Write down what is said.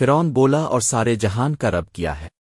فرعون بولا اور سارے جہان کا رب کیا ہے۔